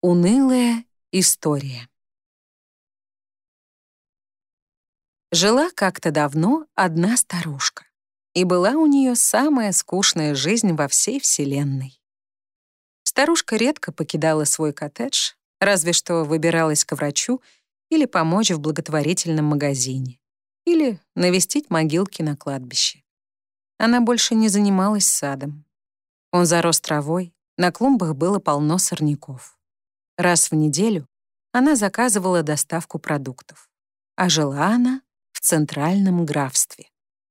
Унылая история. Жила как-то давно одна старушка, и была у нее самая скучная жизнь во всей Вселенной. Старушка редко покидала свой коттедж, разве что выбиралась к врачу или помочь в благотворительном магазине, или навестить могилки на кладбище. Она больше не занималась садом. Он зарос травой, на клумбах было полно сорняков. Раз в неделю она заказывала доставку продуктов. А жила она в Центральном графстве,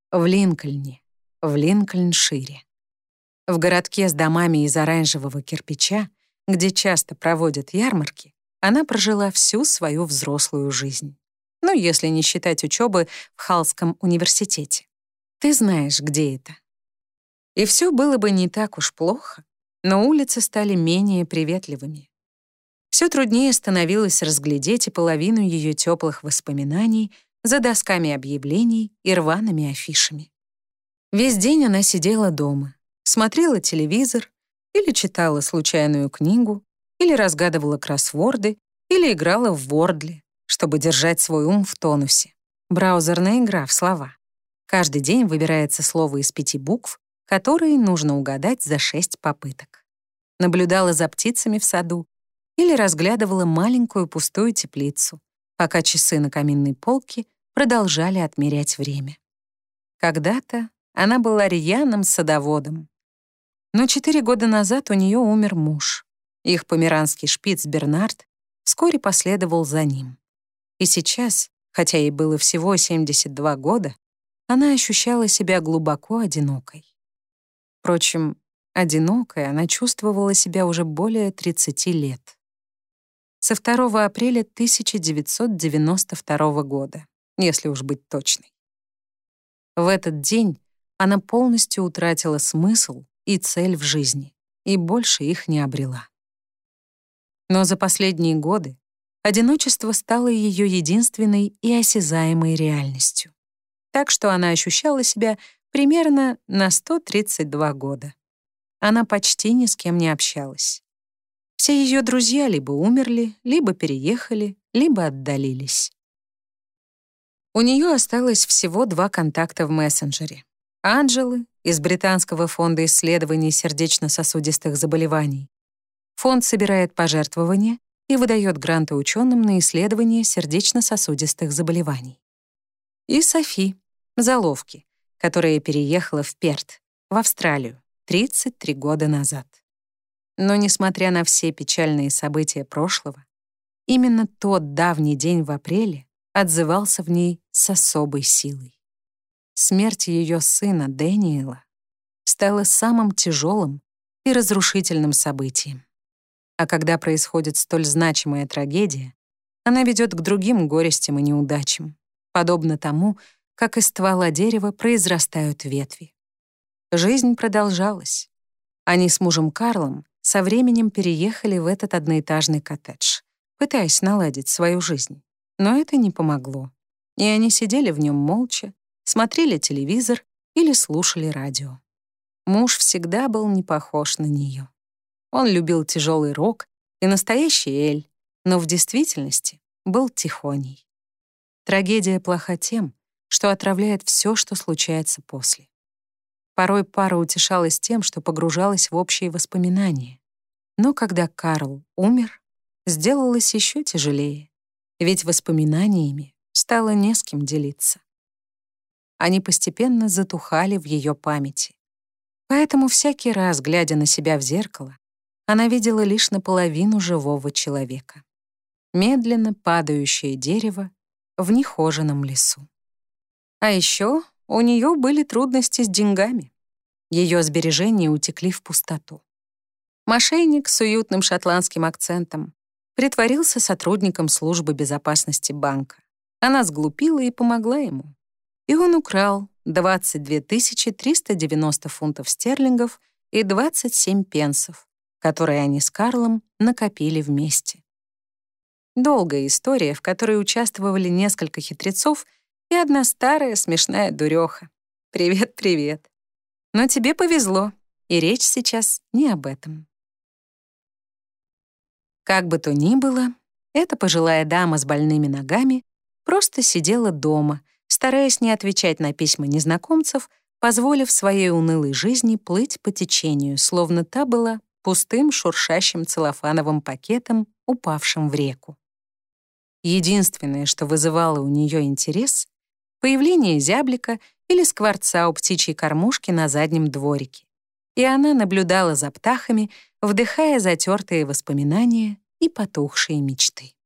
в Линкольне, в Линкольншире. В городке с домами из оранжевого кирпича, где часто проводят ярмарки, она прожила всю свою взрослую жизнь. Ну, если не считать учебы в Халском университете. Ты знаешь, где это. И все было бы не так уж плохо, но улицы стали менее приветливыми. Все труднее становилось разглядеть и половину ее теплых воспоминаний за досками объявлений и рваными афишами. Весь день она сидела дома, смотрела телевизор или читала случайную книгу, или разгадывала кроссворды, или играла в Вордли, чтобы держать свой ум в тонусе. Браузерная игра в слова. Каждый день выбирается слово из пяти букв, которые нужно угадать за шесть попыток. Наблюдала за птицами в саду или разглядывала маленькую пустую теплицу, пока часы на каминной полке продолжали отмерять время. Когда-то она была рьяным садоводом. Но четыре года назад у нее умер муж. Их померанский шпиц Бернард вскоре последовал за ним. И сейчас, хотя ей было всего 72 года, она ощущала себя глубоко одинокой. Впрочем, одинокой она чувствовала себя уже более 30 лет со 2 апреля 1992 года, если уж быть точной. В этот день она полностью утратила смысл и цель в жизни, и больше их не обрела. Но за последние годы одиночество стало ее единственной и осязаемой реальностью. Так что она ощущала себя примерно на 132 года. Она почти ни с кем не общалась. Все ее друзья либо умерли, либо переехали, либо отдалились. У нее осталось всего два контакта в мессенджере. Анджелы из Британского фонда исследований сердечно-сосудистых заболеваний. Фонд собирает пожертвования и выдает гранты ученым на исследование сердечно-сосудистых заболеваний. И Софи, заловки, которая переехала в Перт, в Австралию, 33 года назад. Но, несмотря на все печальные события прошлого, именно тот давний день в апреле отзывался в ней с особой силой. Смерть ее сына Дэниела стала самым тяжелым и разрушительным событием. А когда происходит столь значимая трагедия, она ведет к другим горестям и неудачам, подобно тому, как из ствола дерева произрастают ветви. Жизнь продолжалась. Они с мужем Карлом со временем переехали в этот одноэтажный коттедж, пытаясь наладить свою жизнь. Но это не помогло. И они сидели в нем молча, смотрели телевизор или слушали радио. Муж всегда был не похож на нее. Он любил тяжелый рок и настоящий эль, но в действительности был тихоней. Трагедия плоха тем, что отравляет все, что случается после. Порой пара утешалась тем, что погружалась в общие воспоминания. Но когда Карл умер, сделалось еще тяжелее, ведь воспоминаниями стало не с кем делиться. Они постепенно затухали в ее памяти. Поэтому всякий раз, глядя на себя в зеркало, она видела лишь наполовину живого человека. Медленно падающее дерево в нехоженном лесу. А еще у нее были трудности с деньгами. Ее сбережения утекли в пустоту. Мошенник с уютным шотландским акцентом притворился сотрудником службы безопасности банка. Она сглупила и помогла ему. И он украл 22 390 фунтов стерлингов и 27 пенсов, которые они с Карлом накопили вместе. Долгая история, в которой участвовали несколько хитрецов и одна старая смешная дуреха. Привет-привет. Но тебе повезло, и речь сейчас не об этом. Как бы то ни было, эта пожилая дама с больными ногами просто сидела дома, стараясь не отвечать на письма незнакомцев, позволив своей унылой жизни плыть по течению, словно та была пустым шуршащим целлофановым пакетом, упавшим в реку. Единственное, что вызывало у нее интерес — появление зяблика или скворца у птичьей кормушки на заднем дворике. И она наблюдала за птахами, вдыхая затертые воспоминания и потухшие мечты.